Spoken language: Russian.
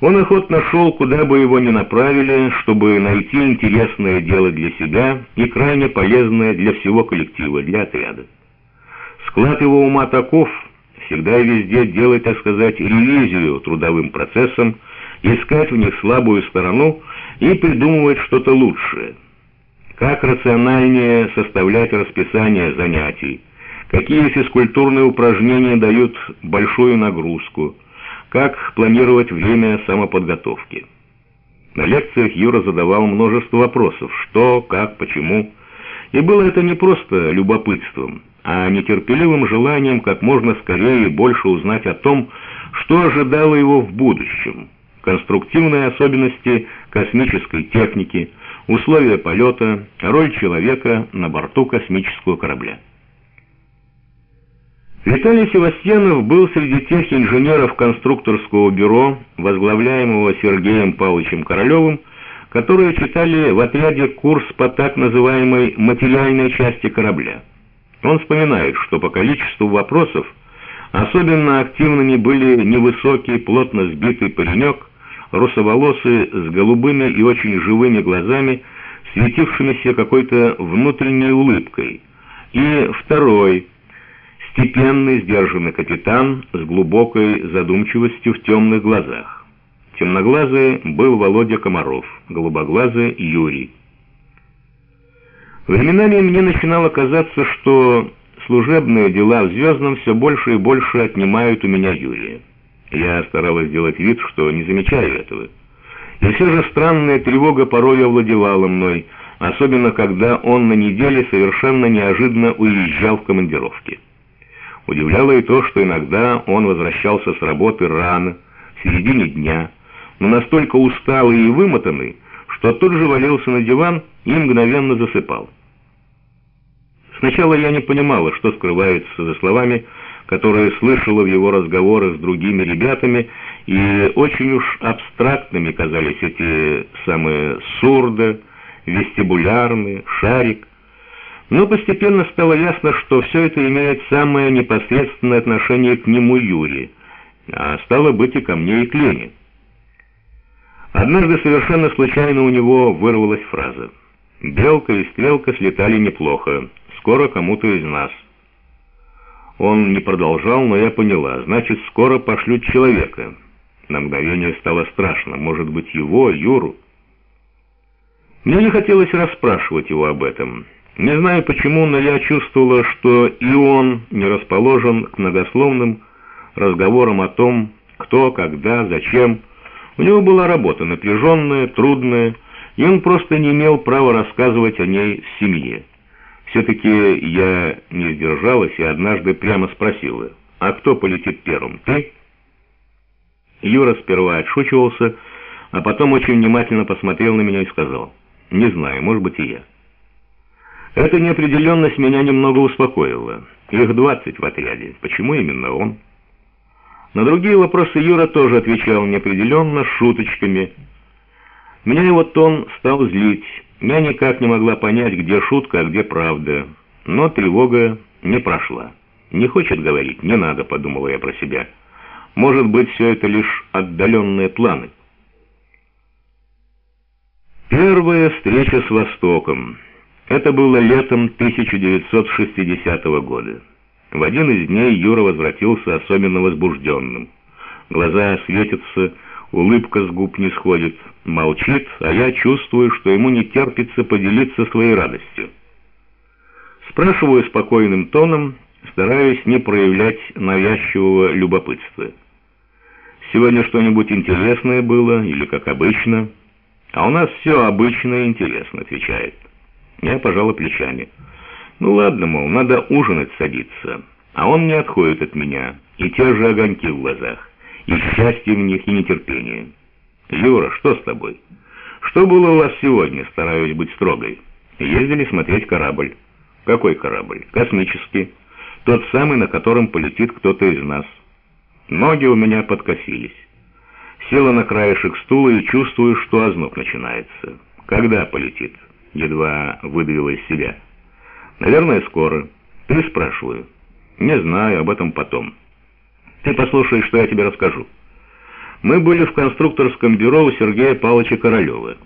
Он охотно шел, куда бы его ни направили, чтобы найти интересное дело для себя и крайне полезное для всего коллектива, для отряда. Склад его ума таков, всегда и везде делать, так сказать, ревизию трудовым процессам, искать в них слабую сторону и придумывать что-то лучшее. Как рациональнее составлять расписание занятий, какие физкультурные упражнения дают большую нагрузку, как планировать время самоподготовки. На лекциях Юра задавал множество вопросов, что, как, почему. И было это не просто любопытством, а нетерпеливым желанием как можно скорее и больше узнать о том, что ожидало его в будущем. Конструктивные особенности космической техники, условия полета, роль человека на борту космического корабля. Виталий Севастьянов был среди тех инженеров конструкторского бюро, возглавляемого Сергеем Павловичем Королевым, которые читали в отряде курс по так называемой материальной части корабля. Он вспоминает, что по количеству вопросов особенно активными были невысокий, плотно сбитый паренек, русоволосый, с голубыми и очень живыми глазами, светившимися какой-то внутренней улыбкой, и второй – Степенный, сдержанный капитан с глубокой задумчивостью в темных глазах. Темноглазый был Володя Комаров, голубоглазый Юрий. Временами мне начинало казаться, что служебные дела в «Звездном» все больше и больше отнимают у меня Юрия. Я старалась сделать вид, что не замечаю этого. И все же странная тревога порой овладевала мной, особенно когда он на неделе совершенно неожиданно уезжал в командировки. Удивляло и то, что иногда он возвращался с работы рано, в середине дня, но настолько усталый и вымотанный, что тут же валился на диван и мгновенно засыпал. Сначала я не понимала, что скрывается за словами, которые слышала в его разговорах с другими ребятами, и очень уж абстрактными казались эти самые сурда, вестибулярный, шарик. Но постепенно стало ясно, что все это имеет самое непосредственное отношение к нему Юрий, а стало быть и ко мне, и к Лене. Однажды совершенно случайно у него вырвалась фраза. «Белка и стрелка слетали неплохо. Скоро кому-то из нас». Он не продолжал, но я поняла. Значит, скоро пошлют человека. На мгновение стало страшно. Может быть, его, Юру? Мне не хотелось расспрашивать его об этом. Не знаю почему, но я чувствовала, что и он не расположен к многословным разговорам о том, кто, когда, зачем. У него была работа напряженная, трудная, и он просто не имел права рассказывать о ней семье. Все-таки я не сдержалась и однажды прямо спросила, «А кто полетит первым, ты?» Юра сперва отшучивался, а потом очень внимательно посмотрел на меня и сказал, «Не знаю, может быть и я». Эта неопределенность меня немного успокоила. Их двадцать в отряде. Почему именно он? На другие вопросы Юра тоже отвечал неопределенно, шуточками. Меня его тон стал злить. Я никак не могла понять, где шутка, а где правда. Но тревога не прошла. Не хочет говорить, не надо, подумала я про себя. Может быть, все это лишь отдаленные планы. Первая встреча с Востоком. Это было летом 1960 года. В один из дней Юра возвратился особенно возбужденным. Глаза светятся, улыбка с губ не сходит, молчит, а я чувствую, что ему не терпится поделиться своей радостью. Спрашиваю спокойным тоном, стараюсь не проявлять навязчивого любопытства. «Сегодня что-нибудь интересное было или как обычно?» «А у нас все обычно и интересно», — отвечает. Я пожала плечами. Ну ладно, мол, надо ужинать садиться. А он не отходит от меня, и те же огоньки в глазах, и счастье в них, и нетерпение. Юра, что с тобой? Что было у вас сегодня, стараюсь быть строгой? Ездили смотреть корабль. Какой корабль? Космический. Тот самый, на котором полетит кто-то из нас. Ноги у меня подкосились. Села на краешек стула и чувствую, что озноб начинается. Когда полетит? Едва выдавила из себя. «Наверное, скоро. Ты спрашиваю?» «Не знаю, об этом потом. Ты послушай, что я тебе расскажу. Мы были в конструкторском бюро у Сергея Павловича Королева.